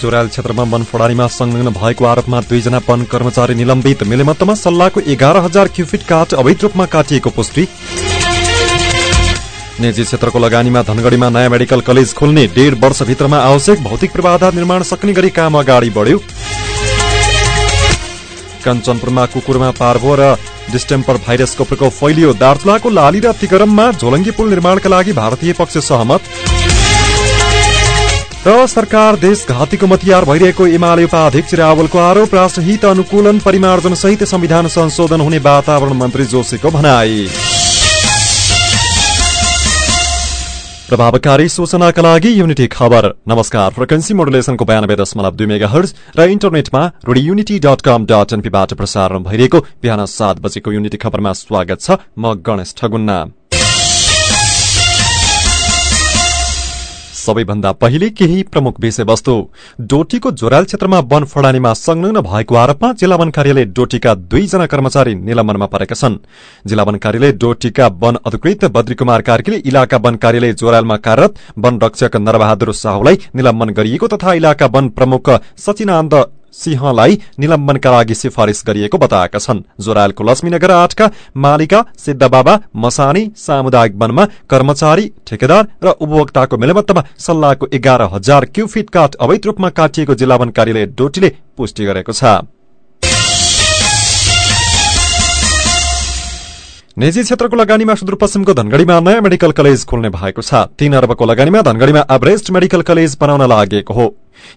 जोरायल क्षेत्रमा वन फडारीमा संलग्न भएको आरोपमा दुईजना वन कर्मचारी निलम्बित। मिलेमत्तमा सल्लाहको एघार हजार क्युफिट काठ अवैध रूपमा काटिएको पुष्टि। निजी क्षेत्रको लगानीमा धनगढ़ीमा नयाँ मेडिकल कलेज खोल्ने डेढ वर्षभित्रमा आवश्यक भौतिक पूर्वाधार निर्माण सक्ने गरी काम अगाडि बढ्यो। कञ्चनपुरमा कुकुरमा पार्भो र डिस्टेम्पर भाइरसको प्रकोप फैलियो दार्चुलाको लाली र तिगरममा झोलङ्गी पुल निर्माणका लागि भारतीय पक्ष सहमत। र सरकार देश घातीको मतियार भइरहेको एमाले उपाध्यक्ष रावलको आरोप राष्ट्रहित अनुकूलन परिमार्जन सहित संविधान संशोधन हुने वातावरण मन्त्री जोशीको भनाई। प्रभावकारी सूचनाका लागि युनिटी खबर। नमस्कार फ्रिक्वेन्सी मोडुलेसनको बयानब्बे दशमलव दुई मेगा हर्ज र इन्टरनेटमा radio unity dot com dot एनपीबाट प्रसारण भइरहेको बिहान सात बजेको युनिटी खबरमा स्वागत छ म गणेश ठगुन्ना। सबैभन्दा पहिले केही प्रमुख विषयवस्तु। डोटीको जोराल क्षेत्रमा वन फडानीमा संलग्न भएको आरोपमा जिल्ला वन कार्यालय डोटीका दुईजना कर्मचारी निलम्बनमा परेका छन्। जिल्ला वन कार्यालय डोटीका वन अधिकृत बद्री कुमार कार्कीले इलाका वन कार्यालय जोरालमा कार्यरत वन रक्षक नरबहादुर साहुलाई निलम्बन गरिएको तथा इलाका वन प्रमुख सचिनानन्द सिंहलाई निलम्बनका लागि सिफारिश गरिएको बताएका छन्। जोरायलको लक्ष्मीनगर आठका मालिका सिद्धबाबा मसानी सामुदायिक वनमा कर्मचारी ठेकेदार र उपभोक्ताको मेलमत्तमा सल्लाहको एघार हजार क्यूफिट काठ अवैध रूपमा काटिएको जिल्ला वन कार्यालय डोटीले पुष्टि गरेको छ। निजी क्षेत्रको लगानीमा सुदूरपश्चिमको धनगढ़ीमा नयाँ मेडिकल कलेज खोल्ने भएको छ। तीन अर्बको लगानीमा धनगढ़ीमा एभरेस्ट मेडिकल कलेज बनाउन लागेको हो।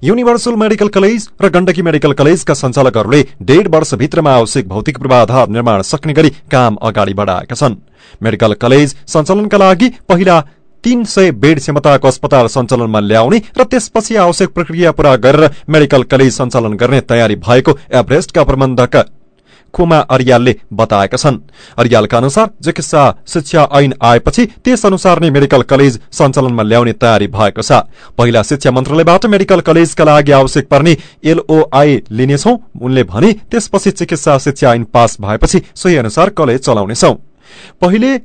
युनिभर्सल मेडिकल कलेज र गण्डकी मेडिकल कलेजका सञ्चालकहरूले डेढ वर्षभित्रमा आवश्यक भौतिक पूर्वाधार निर्माण सक्ने गरी काम अगाडि बढाएका छन्। मेडिकल कलेज सञ्चालनका लागि पहिला तीन सय बेड क्षमताको अस्पताल सञ्चालनमा ल्याउने र त्यसपछि आवश्यक प्रक्रिया पूरा गरेर मेडिकल कलेज सञ्चालन गर्ने तयारी भएको एभरेस्टका प्रबन्धक खुमा अरियालले बताएका छन् अरियालका अनुसार चिकित्सा शिक्षा ऐन आएपछि त्यस अनुसार नै मेडिकल कलेज सञ्चालनमा ल्याउने तयारी भएको छ पहिला शिक्षा मन्त्रालयबाट मेडिकल कलेजका लागि आवश्यक पर्ने एलओआई लिनेछौ उनले भने त्यसपछि चिकित्सा शिक्षा ऐन पास भएपछि सोही अनुसार कलेज चलाउनेछौ पहिले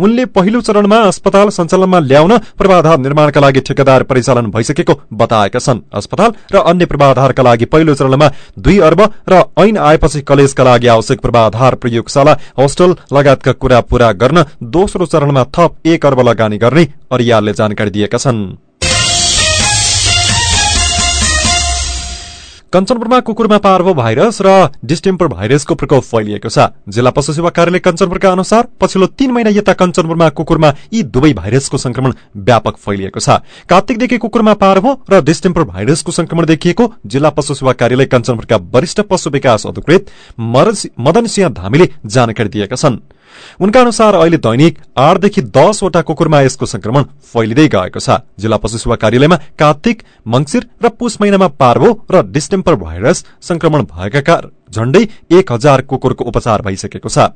उनले पहिलो चरणमा अस्पताल सञ्चालनमा ल्याउन पूर्वाधार निर्माणका लागि ठेकेदार परिचालन भइसकेको बताएका छन्। अस्पताल र अन्य पूर्वाधारका लागि पहिलो चरणमा दुई अर्ब र ऐन आएपछि कलेजका लागि आवश्यक पूर्वाधार प्रयोगशाला होस्टल लगायतका कुरा पूरा गर्न दोस्रो चरणमा थप एक अर्ब लगानी गर्ने अरियालले जानकारी दिएका छन्। कञ्चनपुरमा कुकुरमा पार्वो भाइरस र डिस्टेम्पर भाइरसको प्रकोप फैलिएको छ। जिल्ला पशु सेवा कार्यालय कञ्चनपुरका अनुसार पछिल्लो तीन महिना यता कञ्चनपुरमा कुकुरमा यी दुवै भाइरसको संक्रमण व्यापक फैलिएको छ। कार्तिकदेखि कुकुरमा पार्वो र डिस्टेम्पर भाइरसको संक्रमण देखिएको जिल्ला पशु सेवा कार्यालय कञ्चनपुरका वरिष्ठ पशु विकास अधिकृत मदन सिंह धामीले जानकारी दिएका छन्। उनका अनुसार अहिले दैनिक आठदेखि दसवटा कुकुरमा यसको संक्रमण फैलिँदै गएको छ। जिल्ला पशु सेवा कार्यालयमा कार्तिक मंगिर र पुष महिनामा पार्वो र डिस्टेम्पर भाइरस संक्रमण भएका झण्डै एक हजार कुकुरको उपचार भइसकेको छ।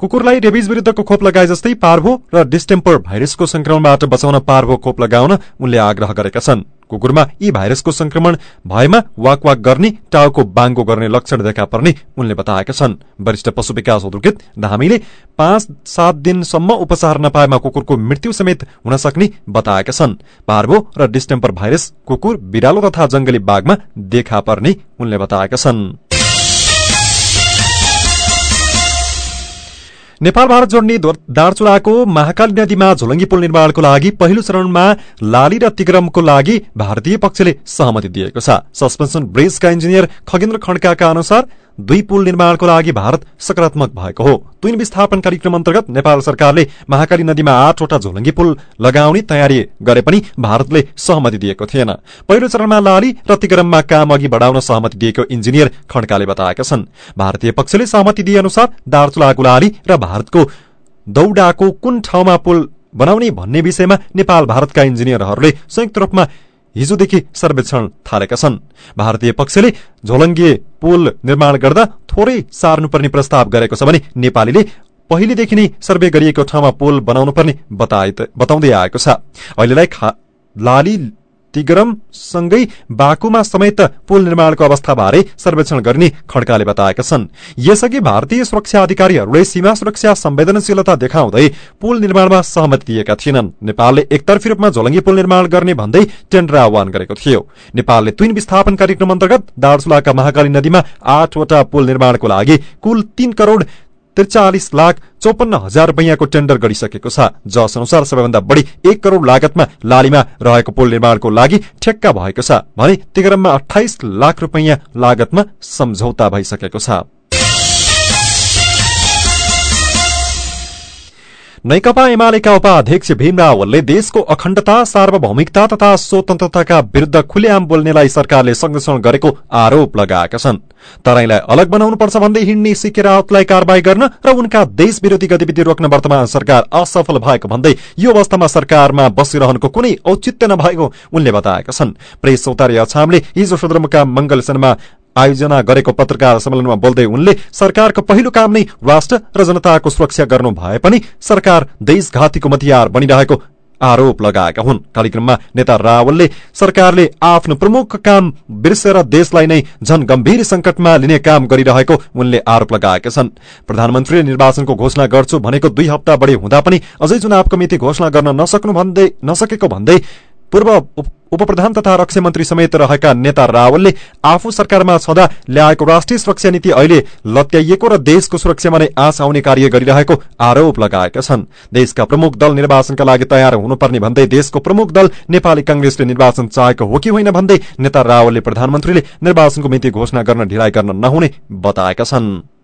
कुकुरलाई रेबिज विरूद्धको खोप लगाए जस्तै पार्भो र डिस्टेम्पर भाइरसको संक्रमणबाट बचाउन पार्भो खोप लगाउन उनले आग्रह गरेका छन्। कुकुरमा यी भाइरसको संक्रमण भएमा वाक वाक गर्ने टाउको बाङ्गो गर्ने लक्षण देखा पर्ने उनले बताएका छन्। वरिष्ठ पशु विकास अधिकृत धामीले पाँच सात दिनसम्म उपचार नपाएमा कुकुरको मृत्यु समेत हुन सक्ने बताएका छन्। पार्भो र डिस्टेम्पर भाइरस कुकुर बिरालो तथा जंगली बाघमा देखा पर्ने उनले बताएका छन्। नेपाल भारत जोड्ने दार्चुलाको महाकाली नदीमा झोलङ्गी पुल निर्माणको लागि पहिलो चरणमा लाली र तिग्रमको लागि भारतीय पक्षले सहमति दिएको छ। सस्पेन्सन ब्रिजका इन्जिनियर खगेन्द्र खड्काका अनुसार दुई पुल निर्माणको लागि भारत सकारात्मक भएको हो। तुइन विस्थापन कार्यक्रम अन्तर्गत नेपाल सरकारले महाकाली नदीमा आठवटा झोलङ्गी पुल लगाउने तयारी गरे पनि भारतले सहमति दिएको थिएन। पहिलो चरणमा लाली र तिगरममा काम अघि बढाउन सहमति दिएको इन्जिनियर खड्काले बताएका छन्। भारतीय पक्षले सहमति दिए अनुसार दार्चुलाको लाली र भारतको दौडाको कुन ठाउँमा पुल बनाउने भन्ने विषयमा नेपाल भारतका इन्जिनियरहरूले संयुक्त रूपमा हिजोदेखि सर्वेक्षण थालेका छन्। भारतीय पक्षले झोलङ्गे पुल निर्माण गर्दा थोरै सार्नुपर्ने प्रस्ताव गरेको छ भने नेपालीले पहिलेदेखि नै सर्वे गरिएको ठाउँमा पुल बनाउनु पर्ने बताउँदै आएको छ। अहिलेलाई लाली तिगरमसँगै बाकुमा समेत पुल निर्माणको अवस्थाबारे सर्वेक्षण गर्ने खड्काले बताएका छन्। यसअघि भारतीय सुरक्षा अधिकारीहरूले सीमा सुरक्षा संवेदनशीलता देखाउँदै पुल निर्माणमा सहमति दिएका थिएनन्। नेपालले एकतर्फी रूपमा झोलङ्गी पुल निर्माण गर्ने भन्दै टेन्डर आह्वान गरेको थियो। नेपालले तुन विस्थापन कार्यक्रम अन्तर्गत दार्चुलाका महाकाली नदीमा आठवटा पुल निर्माणको लागि कुल तीन करोड़ त्रिचालिस लाख चौपन्न हजार रुपियाँको टेन्डर गरिसकेको छ। जस अनुसार सबैभन्दा बढ़ी एक करोड़ लागतमा लालीमा रहेको पुल निर्माणको लागि ठेक्का भएको छ भने तिगरममा अठाइस लाख रुपियाँ लागतमा सम्झौता भइसकेको छ। नेकपा एमालेका उपाध्यक्ष भीम रावलले देशको अखण्डता सार्वभौमिकता तथा स्वतन्त्रताका विरूद्ध खुलेआम बोल्नेलाई सरकारले संरक्षण गरेको आरोप लगाएका छन्। तराईलाई अलग बनाउनुपर्छ भन्दै हिँड्ने सिके रावतलाई कारवाही गर्न र उनका देश विरोधी गतिविधि रोक्न वर्तमान सरकार असफल भएको भन्दै यो अवस्थामा सरकारमा बसिरहनुको कुनै औचित्य नभएको उनले बताएका छन्। प्रेस चौतारी अछामले हिजो सदरमुकाम मंगलसेनमा आयोजना गरेको पत्रकार सम्मेलनमा बोल्दै उनले सरकारको पहिलो काम नै राष्ट्र र जनताको सुरक्षा गर्नु भए पनि सरकार देशघातीको मतियार बनिरहेको आरोप लगाएका हुन्। कार्यक्रममा नेता रावलले सरकारले आफ्नो प्रमुख काम बिर्सेर देशलाई नै झन गम्भीर संकटमा लिने काम गरिरहेको उनले आरोप लगाएका छन्। प्रधानमन्त्रीले निर्वाचनको घोषणा गर्छु भनेको दुई हप्ता बढी हुँदा पनि अझै चुनावको मिति घोषणा गर्न नसक्नु भन्दै नसकेको भन्दै पूर्व उपप्रधान तथा रक्षा मन्त्री समेत रहेका नेता रावलले आफू सरकारमा छँदा ल्याएको राष्ट्रिय सुरक्षा नीति अहिले लत्याइएको र देशको सुरक्षामा नै आश आउने कार्य गरिरहेको आरोप लगाएका छन्। देशका प्रमुख दल निर्वाचनका लागि तयार हुनुपर्ने भन्दै देशको प्रमुख दल नेपाली कंग्रेसले निर्वाचन चाहेको हो कि होइन भन्दै नेता रावलले प्रधानमन्त्रीले निर्वाचनको मिति घोषणा गर्न ढिलाइ गर्न नहुने बताएका छन्।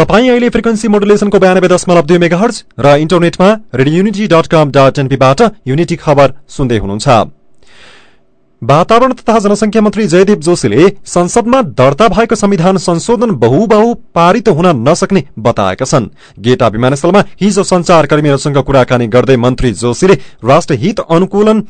तपाईँ अहिले फ्रिक्वेन्सी मोडुलेसनको बयानब्बे दशमलव दुई मेगा हर्ज र इन्टरनेटमा radio unity dot com dot एनपीबाट unity खबर सुन्दै हुनुहुन्छ। वातावरण तथा जनसंख्या मन्त्री जयदीप जोशीले संसदमा दर्ता भएको संविधान संशोधन बहुबाहु पारित हुन नसक्ने बताएका छन्। गेटा विमानस्थलमा हिजो संचारकर्मीहरूसँग कुराकानी गर्दै मन्त्री जोशीले राष्ट्रहित अनुकूलन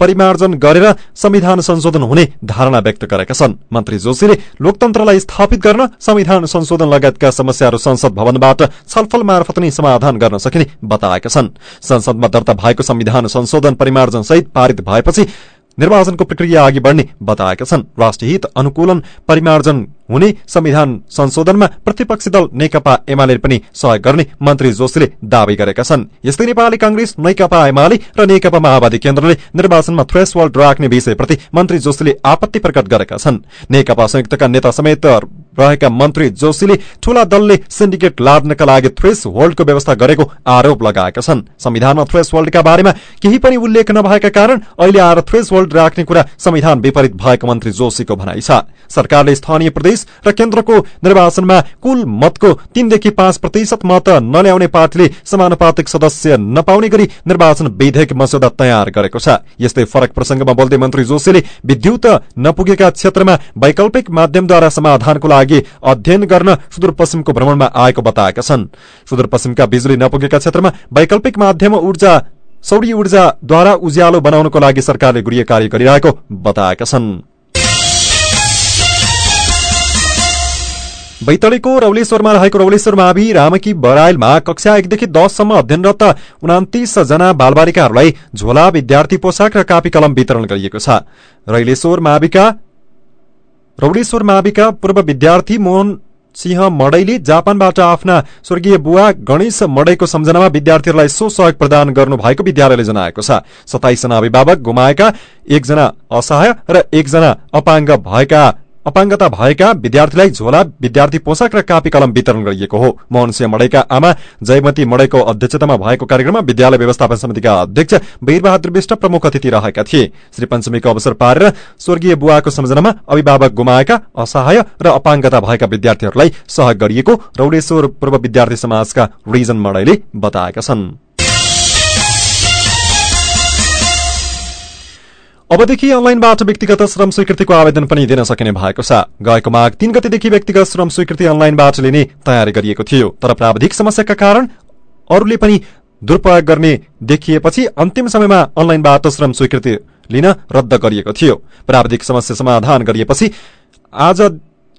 परिमार्जन गरेर संविधान संशोधन हुने धारणा व्यक्त गरेका छन्। मन्त्री जोशीले लोकतन्त्रलाई स्थापित गर्न संविधान संशोधन लगायतका समस्याहरू संसद भवनबाट छलफल मार्फत नै समाधान गर्न सकिने बताएका छन्। संसदमा दर्ता भएको संविधान संशोधन परिमार्जन सहित पारित भएपछि निर्वाचनको प्रक्रिया अघि बढ्ने बताएका छन्। राष्ट्रहित अनुकूलन परिमार्जन हुने संविधान संशोधनमा प्रतिपक्षी दल नेकपा एमाले पनि सहयोग गर्ने मन्त्री जोशीले दावी गरेका छन्। यस्तै नेपाली कांग्रेस नेकपा एमाले र नेकपा माओवादी केन्द्रले निर्वाचनमा थ्रेस राख्ने विषयप्रति मन्त्री जोशीले आपत्ति प्रकट गरेका छन्। नेकपा संयुक्तका नेता समेत रहेका मन्त्री जोशीले ठूला दलले सिन्डिकेट लाद्नका लागि थ्रेस होल्डको व्यवस्था गरेको आरोप लगाएका छन्। संविधानमा थ्रेस होल्डका बारेमा केही पनि उल्लेख नभएका कारण अहिले आएर थ्रेस होल्ड राख्ने कुरा संविधान विपरीत भएको मन्त्री जोशीको भनाइ छ। सरकारले स्थानीय प्रदेश र केन्द्रको निर्वाचनमा कुल मतको तीनदेखि पाँच प्रतिशत मत नल्याउने पार्टीले समानुपातिक सदस्य नपाउने गरी निर्वाचन विधेयक मस्यौदा तयार गरेको छ। यस्तै फरक प्रसंगमा बोल्दै मन्त्री जोशीले विद्युत नपुगेका क्षेत्रमा वैकल्पिक माध्यमद्वारा समाधानको लागि अध्ययन गर्न सुदूरपश्चिमको भ्रमणमा आएको बताएका छन्। सुदूरपश्चिमका बिजुली नपुगेका क्षेत्रमा वैकल्पिक माध्यम ऊर्जा सौर्य ऊर्जाद्वारा उज्यालो बनाउनको लागि सरकारले गृह कार्य गरिरहेको बताएका छन्। बैतडीको रौलेश्वरमा रहेको रौलेश्वर मावि रामकी बराइलमा कक्षा एकदेखि दससम्म अध्ययनरत उनातिस जना बालबालिकाहरूलाई झोला विद्यार्थी पोसाक र कापी कलम वितरण गरिएको छ। रैलेश्वर माविका रौलेश्वर माविका पूर्व विद्यार्थी मोहन सिंह मडैले जापानबाट आफ्ना स्वर्गीय बुवा गणेश मडैको सम्झनामा विद्यार्थीहरूलाई सो सहयोग प्रदान गर्नु भएको विद्यालयले जनाएको छ। सताइसजना अभिभावक गुमाएका एकजना असहाय र एकजना अपाङ्ग भएका अपाङ्गता भएका विद्यार्थीलाई झोला विद्यार्थी पोसाक र कापी कलम वितरण गरिएको हो। मोहनसिंह मडैका आमा जयमती मडैको अध्यक्षतामा भएको कार्यक्रममा विद्यालय व्यवस्थापन समितिका अध्यक्ष वीरबहादुर विष्ट प्रमुख अतिथि रहेका थिए। श्री पञ्चमीको अवसर पारेर स्वर्गीय बुवाको सम्झनामा अभिभावक गुमाएका असहाय र अपाङ्गता भएका विद्यार्थीहरूलाई सहयोग गरिएको रौडेश्वर पूर्व विद्यार्थी समाजका रिजन मडैले बताएका छन्। अबदेखि अनलाइनबाट व्यक्तिगत श्रम स्वीकृतिको आवेदन पनि दिन सकिने भएको छ। गएको माघ तीन गतिदेखि व्यक्तिगत श्रम स्वीकृति अनलाइनबाट लिने तयारी गरिएको थियो। तर प्राविधिक समस्याका कारण अरूले पनि दुरूपयोग गर्ने देखिएपछि अन्तिम समयमा अनलाइनबाट श्रम स्वीकृति लिन रद्द गरिएको थियो। प्राविधिक समस्या समाधान गरिएपछि आज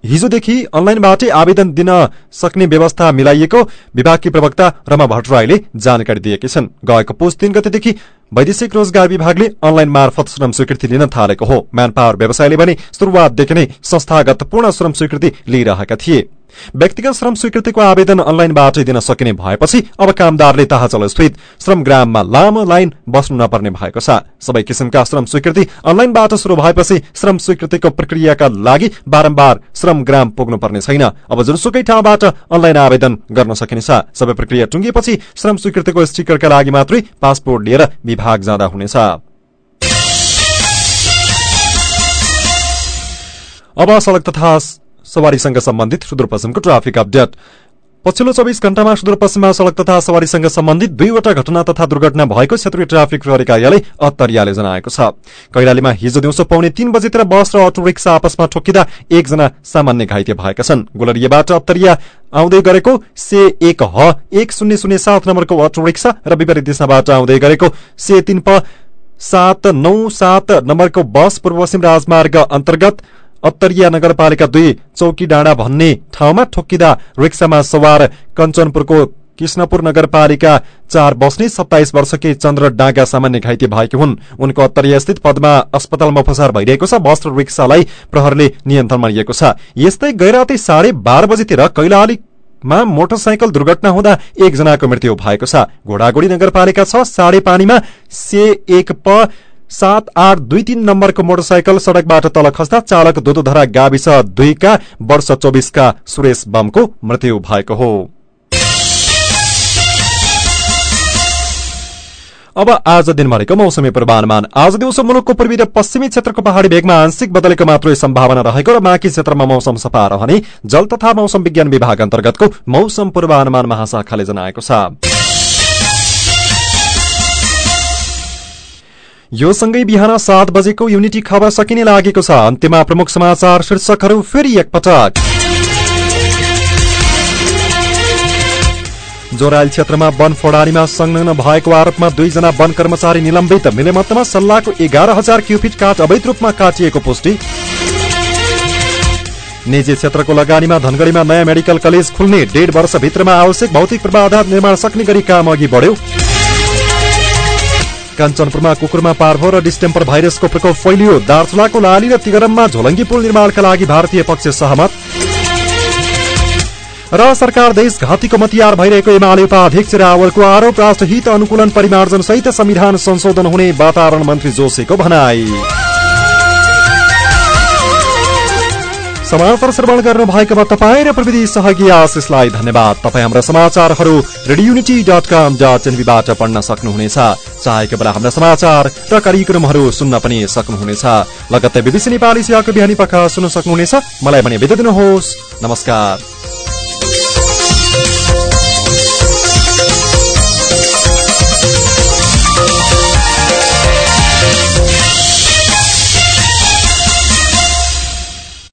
हिजोदेखि अनलाइनबाटै आवेदन दिन सक्ने व्यवस्था मिलाइएको विभागकी प्रवक्ता रमा भट्टराईले जानकारी दिएकी छन्। गएको पुस तीन गतेदेखि वैदेशिक रोजगार विभागले अनलाइन मार्फत श्रम स्वीकृति लिन थालेको हो। म्यान पावर व्यवसायले भने शुरूआतदेखि नै संस्थागत पूर्ण श्रम स्वीकृति लिइरहेका थिए। व्यक्तिगत श्रम स्वीकृतिको आवेदन अनलाइनबाटै दिन सकिने भएपछि अब कामदारले ताहाचल स्थित श्रमग्राममा लामो लाइन बस्नु नपर्ने भएको छ। सबै किसिमका श्रम स्वीकृति अनलाइनबाट शुरू भएपछि श्रम स्वीकृतिको प्रक्रियाका लागि बारम्बार श्रमग्राम पुग्नुपर्ने छैन। अब जुनसुकै ठाउँबाट अनलाइन आवेदन गर्न सकिनेछ। सबै प्रक्रिया टुङ्गिएपछि श्रम स्वीकृतिको स्टिकरका लागि मात्रै पासपोर्ट लिएर विभाग जाँदा हुनेछ। अब सड़क तथा सवारीसँग सम्बन्धित सुदूरपश्चिमको ट्राफिक अपडेट। पछिल्लो चौबिस घण्टामा सुदूरपश्चिममा सड़क तथा सवारीसँग सम्बन्धित दुईवटा घटना तथा दुर्घटना भएको क्षेत्रीय ट्राफिक प्रहरी कार्यालय अत्तरियाले जनाएको छ। कैलालीमा हिजो दिउँसो पाउने तीन बजीतिर बस र अटो रिक्सा आपसमा ठोकिँदा एकजना सामान्य घाइते भएका छन्। गोलरियाबाट अत्तरिया आउँदै गरेको से एक ह एक शून्य शून्य सात नम्बरको अटो रिक्सा र विपरीत दिशाबाट आउँदै गरेको से तीन प सात नौ सात नम्बरको बस पूर्व पश्चिम राजमार्ग अन्तर्गत अत्तरिया नगरपालिका दुई चौकी डाँडा भन्ने ठाउँमा ठोक्किँदा रिक्सामा सवार कञ्चनपुरको कृष्णपुर नगरपालिका चार बस्ने सत्ताइस वर्षकी चन्द्र डाँगा सामान्य घाइते भएकी हुन्। उनको अत्तरिया स्थित पदमा अस्पतालमा उपचार भइरहेको छ। बस र रिक्सालाई प्रहरले नियन्त्रणमा लिएको छ। यस्तै गैराती साढे बाह्र बजीतिर कैलाली मा मोटरसाइकल दुर्घटना हुँदा एकजनाको मृत्यु भएको छ। घोडागोडी नगरपालिका छ। साढे पानीमा से एक प सात आठ दुई तीन नम्बरको मोटरसाइकल सड़कबाट तल खस्दा चालक दुधोधरा गाविस दुईका वर्ष चौबिसका सुरेश बमको मृत्यु भएको हो। अब आज दिनभरिको मौसमी पूर्वानुमान। आज दिउँसो मुलुकको पूर्वी र पश्चिमी क्षेत्रको पहाड़ी भेगमा आंशिक बदलेको मात्रै सम्भावना रहेको र बाँकी क्षेत्रमा मौसम सफा रहने जल तथा मौसम विज्ञान विभाग अन्तर्गतको मौसम पूर्वानुमान महाशाखाले जनाएको छ। यो सँगै बिहान सात बजेको युनिटी खबर सकिने लागेको छ। अन्त्यमा प्रमुख समाचार शीर्षकहरू फेरि एकपटक। जोराइल क्षेत्रमा वन फोडारीमा संलग्न भएको आरोपमा दुईजना वन कर्मचारी निलम्बित। मिलेमतमा सल्लाहको एघार हजार क्युफिट काठ अवैध रूपमा काटिएको पुष्टि। निजी क्षेत्रको लगानीमा धनगढ़ीमा नयाँ मेडिकल कलेज खुल्ने डेढ वर्षभित्रमा आवश्यक भौतिक पूर्वाधार निर्माण सक्ने गरी काम अघि बढ्यो। काञ्चनपुरमा कुकुरमा पार्भो र डिस्टेम्पर भाइरसको प्रकोप फैलियो। दार्चुलाको लाली र तिगरममा झोलङ्गी पुल निर्माणका लागि भारतीय पक्ष सहमत। र सरकार देश घातीको मतियार भइरहेको एमाले उपाध्यक्ष रावलको आरोप राष्ट्रहित अनुकूलन परिमार्जन सहित संविधान संशोधन हुने वातावरण मन्त्री जोशीको भनाई। समाचार श्रवण गर्नु भएकोमा तपाईँ र प्रविधि सहयोगी आशिषलाई धन्यवाद। तपाईँ हाम्रा समाचारहरू एनबीबाट पढ्न सक्नुहुनेछ। चाहेको बेला हाम्रा समाचार र कार्यक्रमहरू सुन्न पनि सक्नुहुनेछ। लगत्तै बिबिसी नेपाली सेवाको बिहानी पख सुन्न सक्नुहुनेछ। मलाई भने बिदा दिनुहोस्। नमस्कार।